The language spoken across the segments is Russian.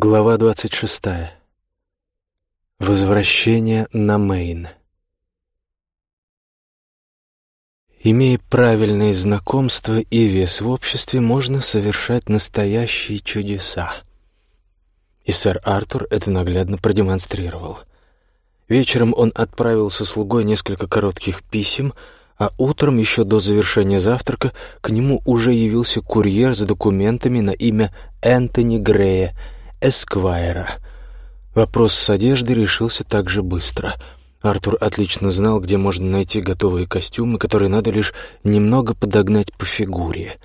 Глава двадцать шестая. Возвращение на Мейн. Имея правильные знакомства и вес в обществе, можно совершать настоящие чудеса. И сэр Артур это наглядно продемонстрировал. Вечером он отправил со слугой несколько коротких писем, а утром, еще до завершения завтрака, к нему уже явился курьер с документами на имя Энтони Грея, Эсквайра. Вопрос с одеждой решился так же быстро — Артур отлично знал, где можно найти готовые костюмы, которые надо лишь немного подогнать по фигуре.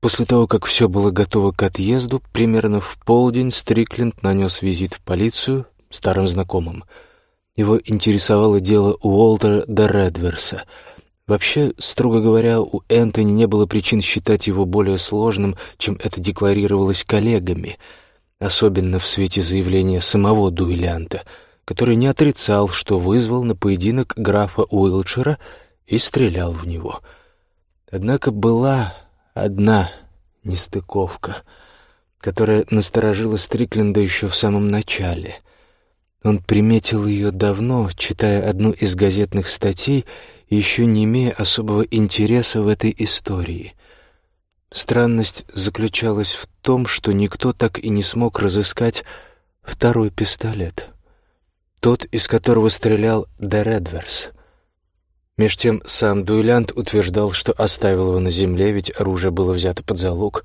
После того, как все было готово к отъезду, примерно в полдень Стрикленд нанес визит в полицию старым знакомым. Его интересовало дело Уолтера де Редверса. Вообще, строго говоря, у Энтони не было причин считать его более сложным, чем это декларировалось коллегами, особенно в свете заявления самого дуэлянта — который не отрицал, что вызвал на поединок графа Уилчера и стрелял в него. Однако была одна нестыковка, которая насторожила Стрикленда еще в самом начале. Он приметил ее давно, читая одну из газетных статей, еще не имея особого интереса в этой истории. Странность заключалась в том, что никто так и не смог разыскать второй пистолет — тот, из которого стрелял Де Редверс. Меж тем сам дуэлянт утверждал, что оставил его на земле, ведь оружие было взято под залог.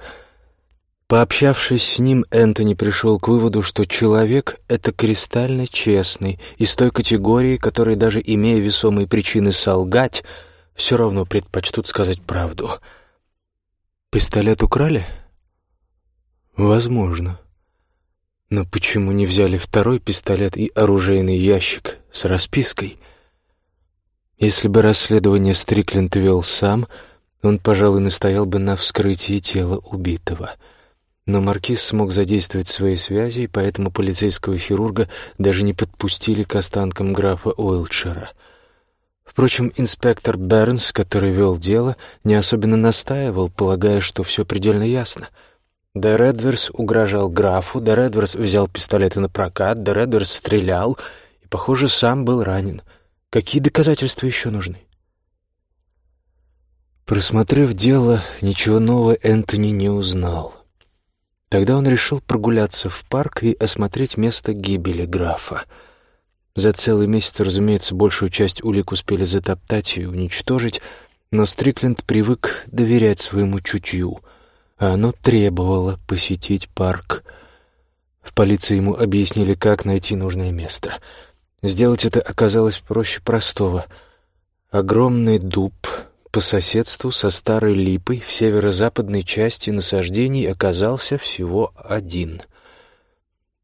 Пообщавшись с ним, Энтони пришел к выводу, что человек — это кристально честный, из той категории, которые, даже имея весомые причины солгать, все равно предпочтут сказать правду. «Пистолет украли?» «Возможно». Но почему не взяли второй пистолет и оружейный ящик с распиской? Если бы расследование Стрикленд вел сам, он, пожалуй, настоял бы на вскрытии тела убитого. Но маркиз смог задействовать свои связи, и поэтому полицейского хирурга даже не подпустили к останкам графа Уилтшира. Впрочем, инспектор Бернс, который вел дело, не особенно настаивал, полагая, что все предельно ясно — Де Редверс угрожал графу, Де Редверс взял пистолеты на прокат, Де Редверс стрелял и, похоже, сам был ранен. Какие доказательства еще нужны? Просмотрев дело, ничего нового Энтони не узнал. Тогда он решил прогуляться в парк и осмотреть место гибели графа. За целый месяц, разумеется, большую часть улик успели затоптать и уничтожить, но Стрикленд привык доверять своему чутью — а оно требовало посетить парк. В полиции ему объяснили, как найти нужное место. Сделать это оказалось проще простого. Огромный дуб по соседству со старой липой в северо-западной части насаждений оказался всего один.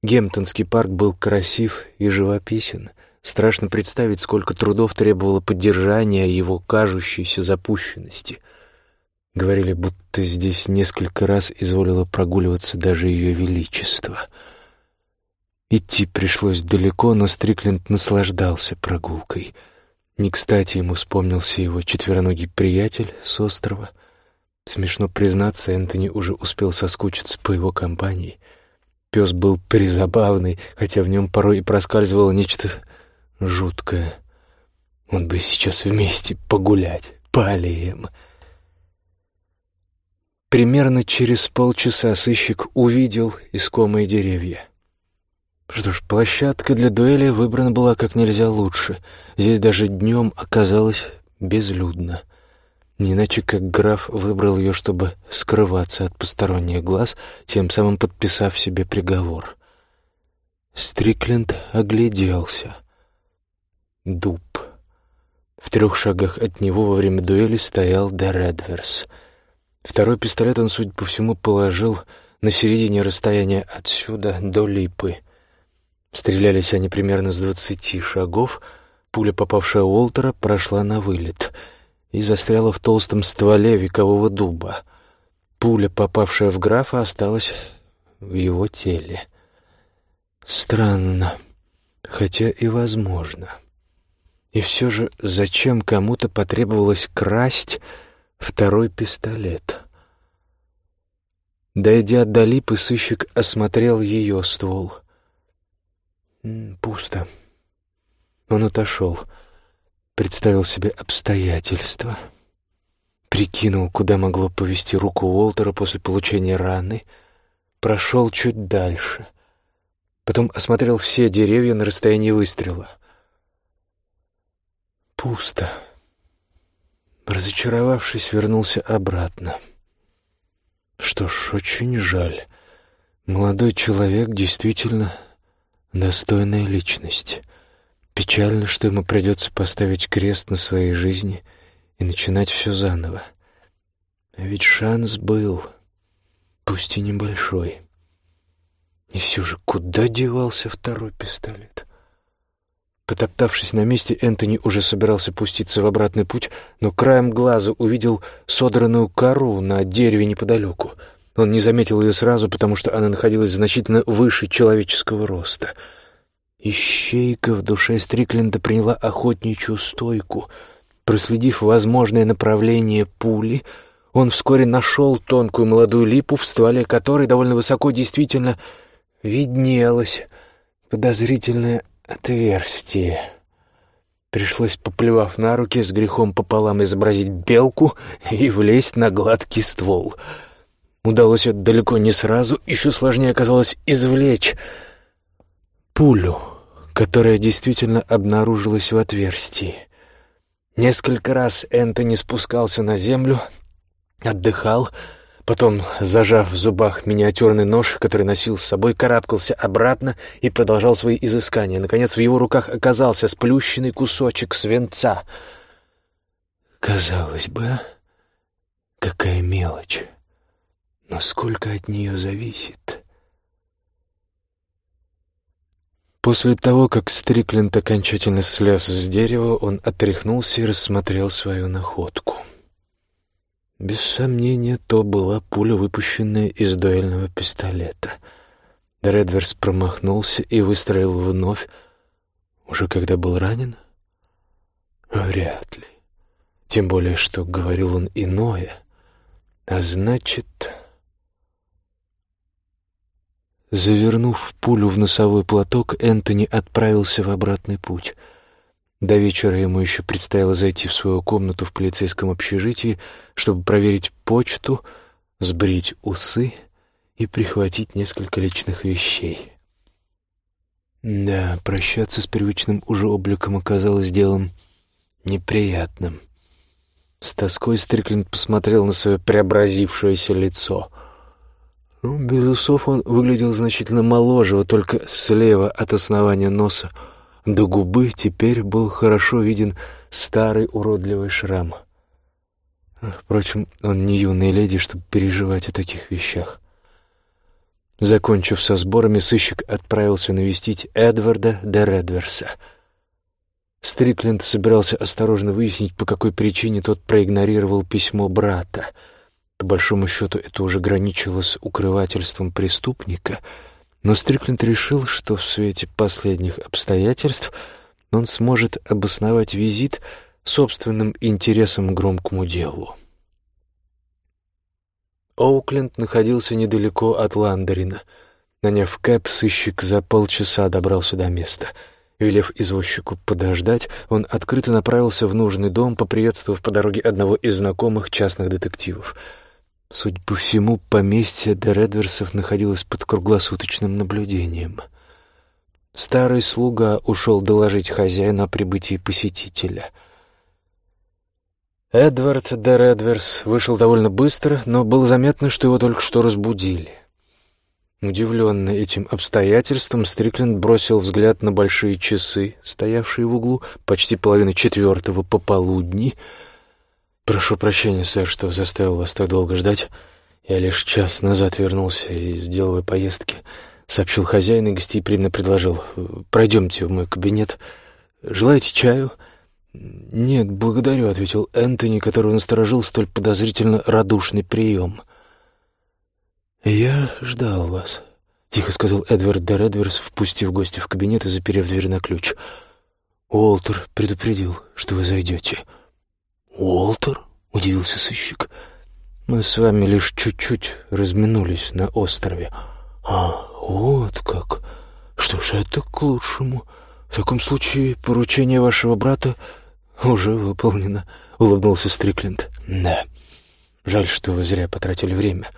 Гемптонский парк был красив и живописен. Страшно представить, сколько трудов требовало поддержания его кажущейся запущенности — Говорили, будто здесь несколько раз изволило прогуливаться даже ее величество. Идти пришлось далеко, но Стрикленд наслаждался прогулкой. Не кстати ему вспомнился его четвероногий приятель с острова. Смешно признаться, Энтони уже успел соскучиться по его компании. Пес был призабавный, хотя в нем порой и проскальзывало нечто жуткое. Он бы сейчас вместе погулять по аллеям — Примерно через полчаса сыщик увидел искомые деревья. Что ж, площадка для дуэли выбрана была как нельзя лучше. Здесь даже днем оказалось безлюдно. Не иначе как граф выбрал ее, чтобы скрываться от посторонних глаз, тем самым подписав себе приговор. Стрикленд огляделся. Дуб. В трех шагах от него во время дуэли стоял Де Редверс — Второй пистолет он, судя по всему, положил на середине расстояния отсюда до липы. Стрелялись они примерно с двадцати шагов. Пуля, попавшая у Уолтера, прошла на вылет и застряла в толстом стволе векового дуба. Пуля, попавшая в графа, осталась в его теле. Странно, хотя и возможно. И все же зачем кому-то потребовалось красть второй пистолет. Дойдя до липы, сыщик осмотрел ее ствол. Пусто. Он отошел, представил себе обстоятельства, прикинул, куда могло повести руку Уолтера после получения раны, прошел чуть дальше. Потом осмотрел все деревья на расстоянии выстрела. Пусто. Разочаровавшись, вернулся обратно. Что ж, очень жаль. Молодой человек действительно достойная личность. Печально, что ему придется поставить крест на своей жизни и начинать все заново. А ведь шанс был, пусть и небольшой. И все же, куда девался второй пистолет? Потоптавшись на месте, Энтони уже собирался пуститься в обратный путь, но краем глаза увидел содранную кору на дереве неподалеку. Он не заметил ее сразу, потому что она находилась значительно выше человеческого роста. Ищейка в душе Стрикленда приняла охотничью стойку. Проследив возможное направление пули, он вскоре нашел тонкую молодую липу, в стволе которой довольно высоко действительно виднелось подозрительное отверстие. Пришлось, поплевав на руки, с грехом пополам изобразить белку и влезть на гладкий ствол. Удалось это далеко не сразу, еще сложнее оказалось извлечь пулю, которая действительно обнаружилась в отверстии. Несколько раз Энтони спускался на землю, отдыхал, Потом, зажав в зубах миниатюрный нож, который носил с собой, карабкался обратно и продолжал свои изыскания. Наконец, в его руках оказался сплющенный кусочек свинца. Казалось бы, какая мелочь, но сколько от нее зависит. После того, как Стрикленд окончательно слез с дерева, он отряхнулся и рассмотрел свою находку — без сомнения, то была пуля, выпущенная из дуэльного пистолета. Редверс промахнулся и выстрелил вновь, уже когда был ранен? Вряд ли. Тем более, что говорил он иное. А значит... Завернув пулю в носовой платок, Энтони отправился в обратный путь — до вечера ему еще предстояло зайти в свою комнату в полицейском общежитии, чтобы проверить почту, сбрить усы и прихватить несколько личных вещей. Да, прощаться с привычным уже обликом оказалось делом неприятным. С тоской Стрикленд посмотрел на свое преобразившееся лицо. Ну, без усов он выглядел значительно моложе, вот только слева от основания носа — до губы теперь был хорошо виден старый уродливый шрам. Впрочем, он не юная леди, чтобы переживать о таких вещах. Закончив со сборами, сыщик отправился навестить Эдварда де Редверса. Стрикленд собирался осторожно выяснить, по какой причине тот проигнорировал письмо брата. По большому счету, это уже граничило с укрывательством преступника — но Стрикленд решил, что в свете последних обстоятельств он сможет обосновать визит собственным интересом к громкому делу. Оукленд находился недалеко от Ландерина. Наняв кэп, сыщик за полчаса добрался до места. Велев извозчику подождать, он открыто направился в нужный дом, поприветствовав по дороге одного из знакомых частных детективов — Судя по всему, поместье Дередверсов находилось под круглосуточным наблюдением. Старый слуга ушел доложить хозяину о прибытии посетителя. Эдвард Дередверс вышел довольно быстро, но было заметно, что его только что разбудили. Удивленный этим обстоятельством, Стрикленд бросил взгляд на большие часы, стоявшие в углу, почти половина четвертого пополудни — «Прошу прощения, сэр, что заставил вас так долго ждать. Я лишь час назад вернулся из деловой поездки», — сообщил хозяин и гостеприимно предложил. «Пройдемте в мой кабинет. Желаете чаю?» «Нет, благодарю», — ответил Энтони, которого насторожил столь подозрительно радушный прием. «Я ждал вас», — тихо сказал Эдвард де Редверс, впустив гостя в кабинет и заперев дверь на ключ. «Уолтер предупредил, что вы зайдете». «Уолтер?» — удивился сыщик. Мы с вами лишь чуть-чуть разминулись на острове. А, вот как. Что ж, это к лучшему. В таком случае поручение вашего брата уже выполнено, улыбнулся Стрикленд. Да. Жаль, что вы зря потратили время.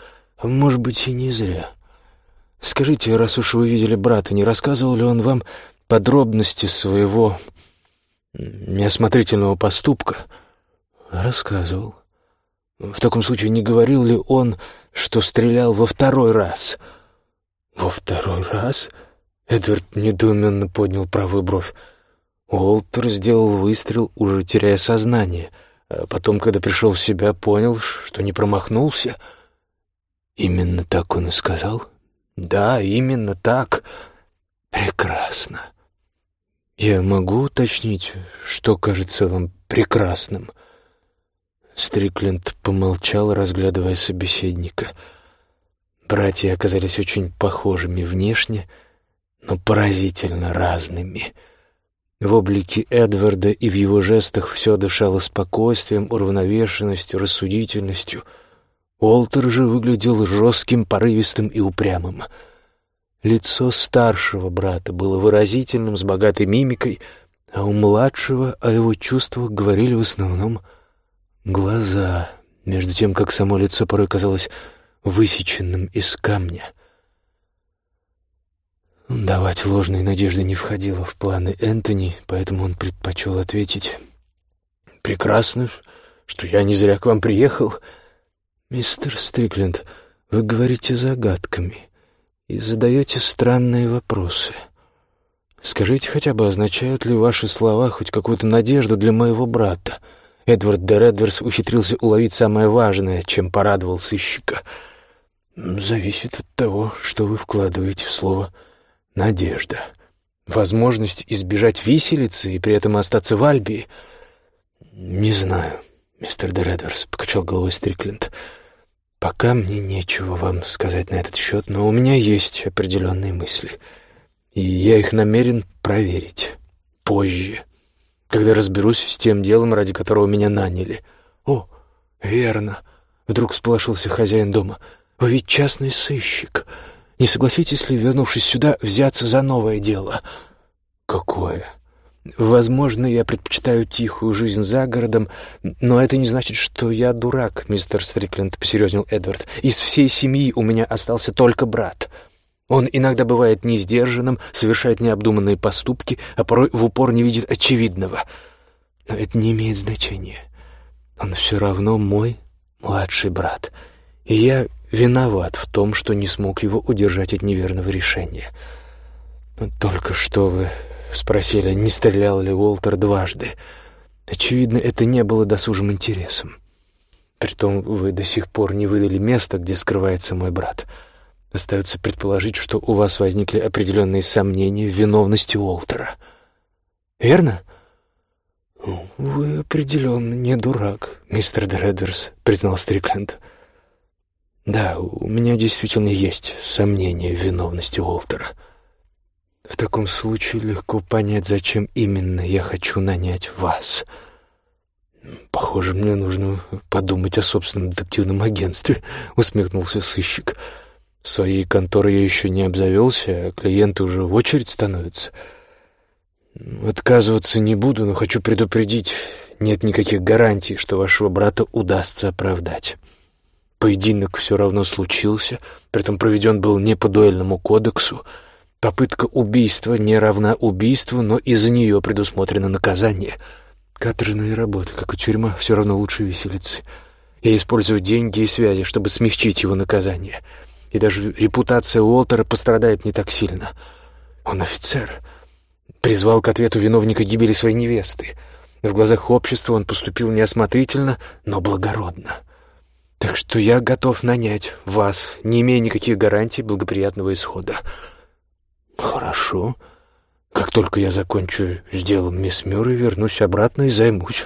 Может быть, и не зря. Скажите, раз уж вы видели брата, не рассказывал ли он вам подробности своего неосмотрительного поступка? Рассказывал. В таком случае не говорил ли он, что стрелял во второй раз? Во второй раз? Эдвард недоуменно поднял правую бровь. Уолтер сделал выстрел, уже теряя сознание. А потом, когда пришел в себя, понял, что не промахнулся. Именно так он и сказал? Да, именно так. Прекрасно. Я могу уточнить, что кажется вам прекрасным? Стрикленд помолчал, разглядывая собеседника. Братья оказались очень похожими внешне, но поразительно разными. В облике Эдварда и в его жестах все дышало спокойствием, уравновешенностью, рассудительностью. Уолтер же выглядел жестким, порывистым и упрямым — Лицо старшего брата было выразительным, с богатой мимикой, а у младшего о его чувствах говорили в основном глаза, между тем, как само лицо порой казалось высеченным из камня. Давать ложные надежды не входило в планы Энтони, поэтому он предпочел ответить «Прекрасно, что я не зря к вам приехал. Мистер Стрикленд, вы говорите загадками» и задаете странные вопросы. Скажите хотя бы, означают ли ваши слова хоть какую-то надежду для моего брата? Эдвард де Редверс ухитрился уловить самое важное, чем порадовал сыщика. Зависит от того, что вы вкладываете в слово «надежда». Возможность избежать виселицы и при этом остаться в Альбии? Не знаю, мистер де Редверс, — покачал головой Стрикленд. — Пока мне нечего вам сказать на этот счет, но у меня есть определенные мысли, и я их намерен проверить позже, когда разберусь с тем делом, ради которого меня наняли. О, верно, вдруг сполошился хозяин дома. Вы ведь частный сыщик. Не согласитесь ли, вернувшись сюда, взяться за новое дело? Какое? Возможно, я предпочитаю тихую жизнь за городом, но это не значит, что я дурак, мистер Стрикленд, посерьезнел Эдвард. Из всей семьи у меня остался только брат. Он иногда бывает несдержанным, совершает необдуманные поступки, а порой в упор не видит очевидного. Но это не имеет значения. Он все равно мой младший брат, и я виноват в том, что не смог его удержать от неверного решения. Только что вы Спросили, не стрелял ли Уолтер дважды. Очевидно, это не было досужим интересом. Притом вы до сих пор не выдали место, где скрывается мой брат. Остается предположить, что у вас возникли определенные сомнения в виновности Уолтера. Верно? «Вы определенно не дурак, мистер Дредверс», — признал Стрикленд. «Да, у меня действительно есть сомнения в виновности Уолтера». В таком случае легко понять, зачем именно я хочу нанять вас. Похоже, мне нужно подумать о собственном детективном агентстве, усмехнулся сыщик. В своей конторе я еще не обзавелся, а клиенты уже в очередь становятся. Отказываться не буду, но хочу предупредить, нет никаких гарантий, что вашего брата удастся оправдать. Поединок все равно случился, притом проведен был не по дуэльному кодексу, Попытка убийства не равна убийству, но и за нее предусмотрено наказание. Каторжная работа, как и тюрьма, все равно лучше виселицы. Я использую деньги и связи, чтобы смягчить его наказание. И даже репутация Уолтера пострадает не так сильно. Он офицер. Призвал к ответу виновника гибели своей невесты. В глазах общества он поступил неосмотрительно, но благородно. Так что я готов нанять вас, не имея никаких гарантий благоприятного исхода. «Хорошо. Как только я закончу с делом мисс Мюррей, вернусь обратно и займусь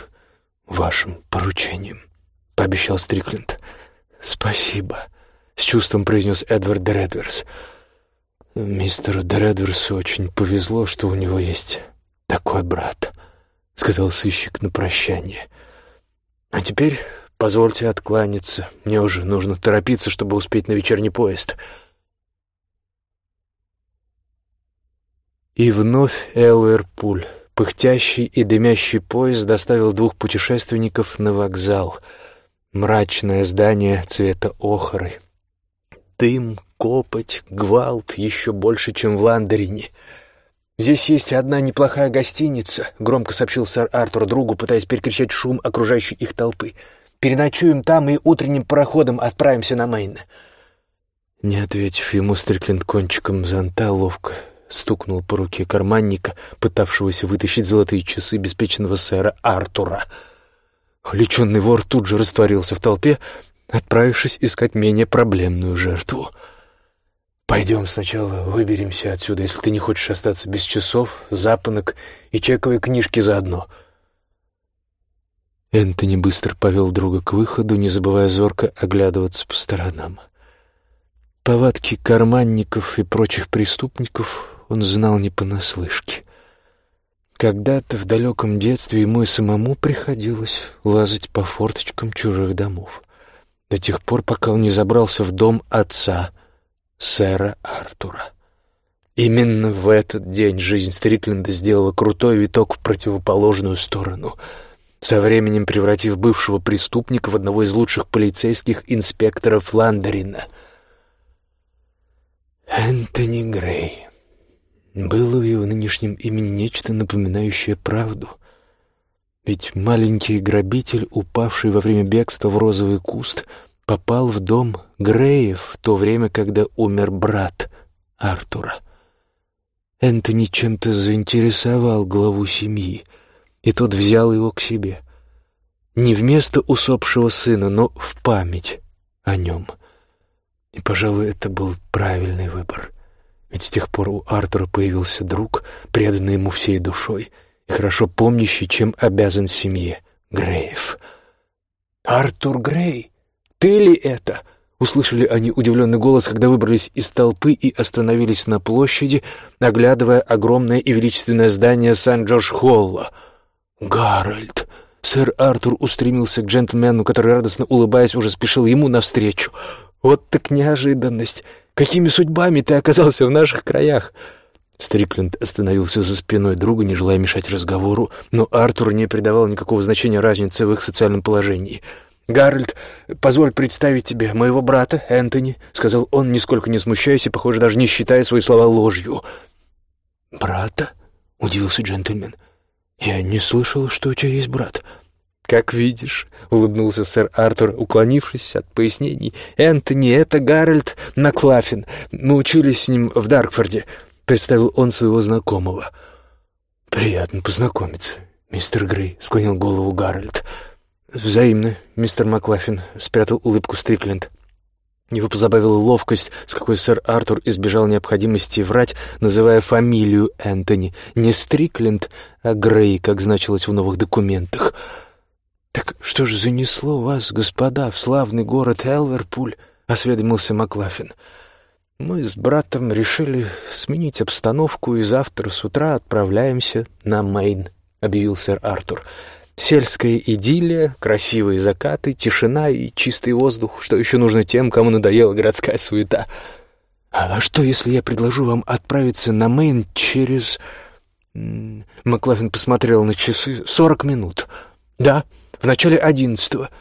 вашим поручением», — пообещал Стрикленд. «Спасибо», — с чувством произнес Эдвард Дредверс. «Мистеру Дредверсу очень повезло, что у него есть такой брат», — сказал сыщик на прощание. «А теперь Позвольте откланяться. Мне уже нужно торопиться, чтобы успеть на вечерний поезд». И вновь Элверпуль, пыхтящий и дымящий поезд, доставил двух путешественников на вокзал. Мрачное здание цвета охры. Дым, копоть, гвалт еще больше, чем в Ландерине. «Здесь есть одна неплохая гостиница», — громко сообщил сэр Артур другу, пытаясь перекричать шум окружающей их толпы. «Переночуем там и утренним пароходом отправимся на Мейн». Не ответив ему, Стрикленд кончиком зонта ловко стукнул по руке карманника, пытавшегося вытащить золотые часы беспечного сэра Артура. Леченный вор тут же растворился в толпе, отправившись искать менее проблемную жертву. «Пойдем сначала выберемся отсюда, если ты не хочешь остаться без часов, запонок и чековой книжки заодно». Энтони быстро повел друга к выходу, не забывая зорко оглядываться по сторонам. Повадки карманников и прочих преступников он знал не понаслышке. Когда-то в далеком детстве ему и самому приходилось лазать по форточкам чужих домов. До тех пор, пока он не забрался в дом отца, сэра Артура. Именно в этот день жизнь Стрикленда сделала крутой виток в противоположную сторону, со временем превратив бывшего преступника в одного из лучших полицейских инспекторов Ландерина. Энтони Грей. Было в его нынешнем имени нечто напоминающее правду. Ведь маленький грабитель, упавший во время бегства в розовый куст, попал в дом Греев в то время, когда умер брат Артура. Энтони чем-то заинтересовал главу семьи, и тот взял его к себе. Не вместо усопшего сына, но в память о нем. И, пожалуй, это был правильный выбор — ведь с тех пор у Артура появился друг, преданный ему всей душой и хорошо помнящий, чем обязан семье Греев. «Артур Грей, ты ли это?» Услышали они удивленный голос, когда выбрались из толпы и остановились на площади, оглядывая огромное и величественное здание Сан-Джордж-Холла. «Гарольд!» Сэр Артур устремился к джентльмену, который, радостно улыбаясь, уже спешил ему навстречу. «Вот так неожиданность! Какими судьбами ты оказался в наших краях?» Стрикленд остановился за спиной друга, не желая мешать разговору, но Артур не придавал никакого значения разнице в их социальном положении. «Гарольд, позволь представить тебе моего брата, Энтони», — сказал он, нисколько не смущаясь и, похоже, даже не считая свои слова ложью. «Брата?» — удивился джентльмен. «Я не слышал, что у тебя есть брат». «Как видишь», — улыбнулся сэр Артур, уклонившись от пояснений. «Энтони, это Гарольд Маклаффин. Мы учились с ним в Даркфорде», — представил он своего знакомого. «Приятно познакомиться, мистер Грей», — склонил голову Гарольд. «Взаимно, мистер Маклаффин», — спрятал улыбку Стрикленд. Его позабавила ловкость, с какой сэр Артур избежал необходимости врать, называя фамилию Энтони. Не Стрикленд, а Грей, как значилось в новых документах. «Так что же занесло вас, господа, в славный город Элверпуль?» — осведомился Маклафин. «Мы с братом решили сменить обстановку, и завтра с утра отправляемся на Мейн», — объявил сэр Артур. «Сельская идиллия, красивые закаты, тишина и чистый воздух, что еще нужно тем, кому надоела городская суета. А что, если я предложу вам отправиться на Мейн через...» Маклафин посмотрел на часы. «Сорок минут». «Да», в начале одиннадцатого».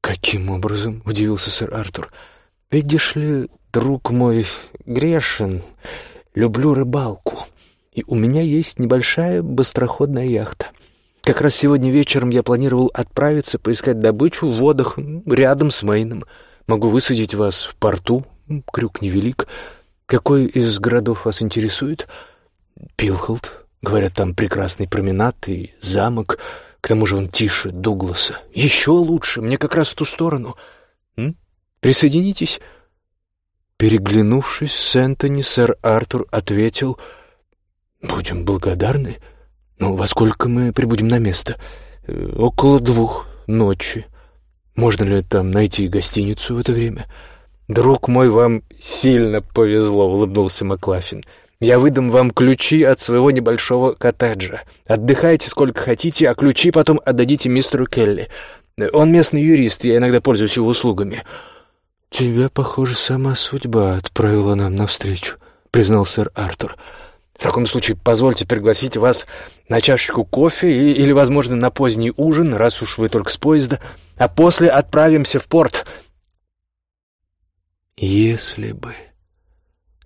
«Каким образом?» — удивился сэр Артур. «Видишь ли, друг мой грешен, люблю рыбалку, и у меня есть небольшая быстроходная яхта. Как раз сегодня вечером я планировал отправиться поискать добычу в водах рядом с Мейном. Могу высадить вас в порту, крюк невелик. Какой из городов вас интересует?» «Пилхолд. Говорят, там прекрасный променад и замок». К тому же он тише Дугласа. Еще лучше, мне как раз в ту сторону. М? Присоединитесь?» Переглянувшись с Энтони, сэр Артур ответил, «Будем благодарны. Ну, во сколько мы прибудем на место? Э, около двух ночи. Можно ли там найти гостиницу в это время?» «Друг мой, вам сильно повезло», — улыбнулся Маклафин. Я выдам вам ключи от своего небольшого коттеджа. Отдыхайте сколько хотите, а ключи потом отдадите мистеру Келли. Он местный юрист, я иногда пользуюсь его услугами». «Тебя, похоже, сама судьба отправила нам навстречу», — признал сэр Артур. «В таком случае позвольте пригласить вас на чашечку кофе или, возможно, на поздний ужин, раз уж вы только с поезда, а после отправимся в порт». «Если бы...»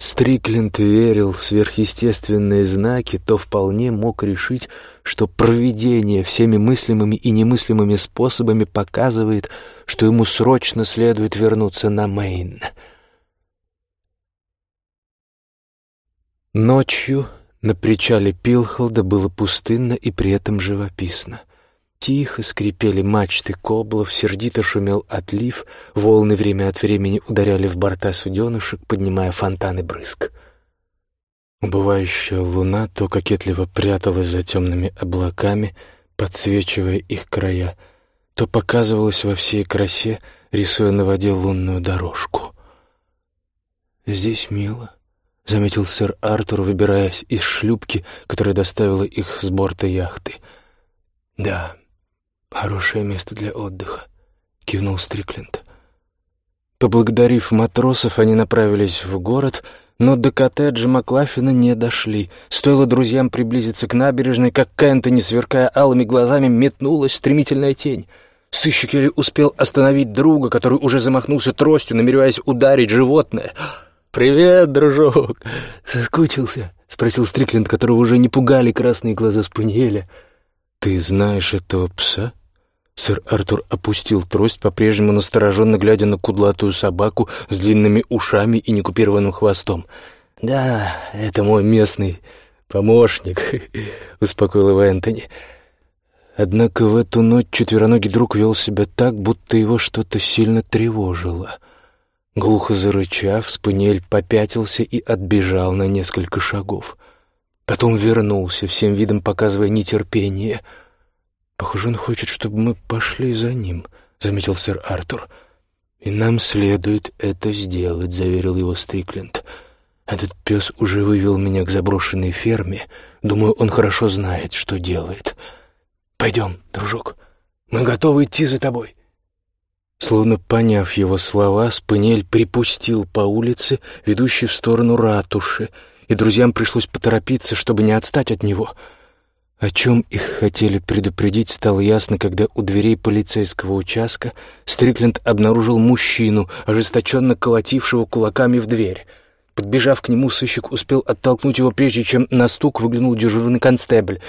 Стрикленд верил в сверхъестественные знаки, то вполне мог решить, что провидение всеми мыслимыми и немыслимыми способами показывает, что ему срочно следует вернуться на Мейн. Ночью на причале Пилхолда было пустынно и при этом живописно. Тихо скрипели мачты коблов, сердито шумел отлив, волны время от времени ударяли в борта суденышек, поднимая фонтаны брызг. Убывающая луна то кокетливо пряталась за темными облаками, подсвечивая их края, то показывалась во всей красе, рисуя на воде лунную дорожку. «Здесь мило», — заметил сэр Артур, выбираясь из шлюпки, которая доставила их с борта яхты. «Да, «Хорошее место для отдыха», — кивнул Стрикленд. Поблагодарив матросов, они направились в город, но до коттеджа Маклафина не дошли. Стоило друзьям приблизиться к набережной, как к Энтони, сверкая алыми глазами, метнулась стремительная тень. Сыщик еле успел остановить друга, который уже замахнулся тростью, намереваясь ударить животное. «Привет, дружок!» «Соскучился?» — спросил Стрикленд, которого уже не пугали красные глаза Спаниеля. «Ты знаешь этого пса?» Сэр Артур опустил трость, по-прежнему настороженно глядя на кудлатую собаку с длинными ушами и некупированным хвостом. «Да, это мой местный помощник», — успокоил его Энтони. Однако в эту ночь четвероногий друг вел себя так, будто его что-то сильно тревожило. Глухо зарычав, спаниель попятился и отбежал на несколько шагов. Потом вернулся, всем видом показывая нетерпение — «Похоже, он хочет, чтобы мы пошли за ним», — заметил сэр Артур. «И нам следует это сделать», — заверил его Стрикленд. «Этот пес уже вывел меня к заброшенной ферме. Думаю, он хорошо знает, что делает. Пойдем, дружок, мы готовы идти за тобой». Словно поняв его слова, Спанель припустил по улице, ведущей в сторону ратуши, и друзьям пришлось поторопиться, чтобы не отстать от него — о чем их хотели предупредить, стало ясно, когда у дверей полицейского участка Стрикленд обнаружил мужчину, ожесточенно колотившего кулаками в дверь. Подбежав к нему, сыщик успел оттолкнуть его, прежде чем на стук выглянул дежурный констебль.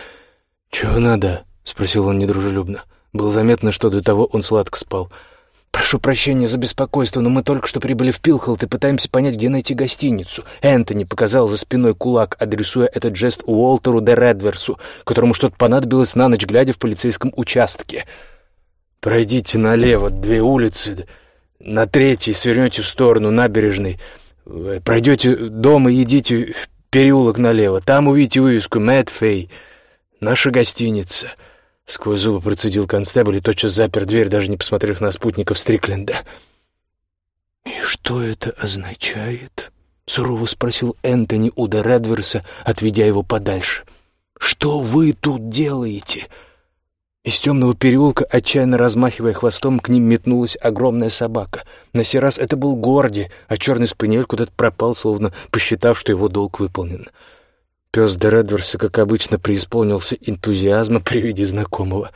«Чего надо?» — спросил он недружелюбно. Было заметно, что до того он сладко спал. «Прошу прощения за беспокойство, но мы только что прибыли в Пилхолд и пытаемся понять, где найти гостиницу». Энтони показал за спиной кулак, адресуя этот жест Уолтеру де Редверсу, которому что-то понадобилось на ночь, глядя в полицейском участке. «Пройдите налево две улицы, на третьей свернете в сторону набережной, пройдете дом и идите в переулок налево. Там увидите вывеску «Мэтт Фэй», наша гостиница». Сквозь зубы процедил констебль и тотчас запер дверь, даже не посмотрев на спутников Стрикленда. «И что это означает?» — сурово спросил Энтони у Де Редверса, отведя его подальше. «Что вы тут делаете?» Из темного переулка, отчаянно размахивая хвостом, к ним метнулась огромная собака. На сей раз это был Горди, а черный спаниель куда-то пропал, словно посчитав, что его долг выполнен. Пес Дередверса, как обычно, преисполнился энтузиазма при виде знакомого.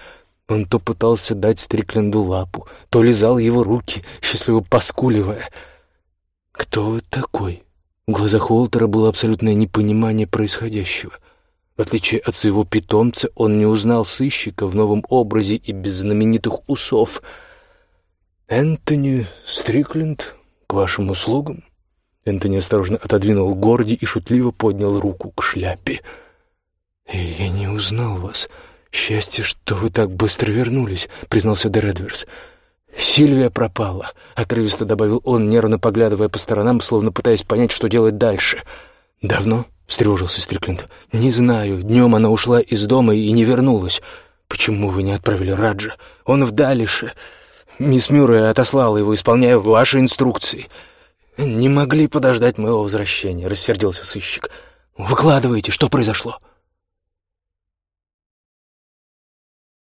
Он то пытался дать Стрикленду лапу, то лизал его руки, счастливо поскуливая. «Кто вы такой?» В глазах Уолтера было абсолютное непонимание происходящего. В отличие от своего питомца, он не узнал сыщика в новом образе и без знаменитых усов. «Энтони Стрикленд, к вашим услугам?» Энтони осторожно отодвинул Горди и шутливо поднял руку к шляпе. «Я не узнал вас. Счастье, что вы так быстро вернулись», — признался Дередверс. «Сильвия пропала», — отрывисто добавил он, нервно поглядывая по сторонам, словно пытаясь понять, что делать дальше. «Давно?» — встревожился Стрикленд. «Не знаю. Днем она ушла из дома и не вернулась. Почему вы не отправили Раджа? Он в Далише. Мисс Мюррей отослала его, исполняя ваши инструкции». «Не могли подождать моего возвращения», — рассердился сыщик. «Выкладывайте, что произошло?»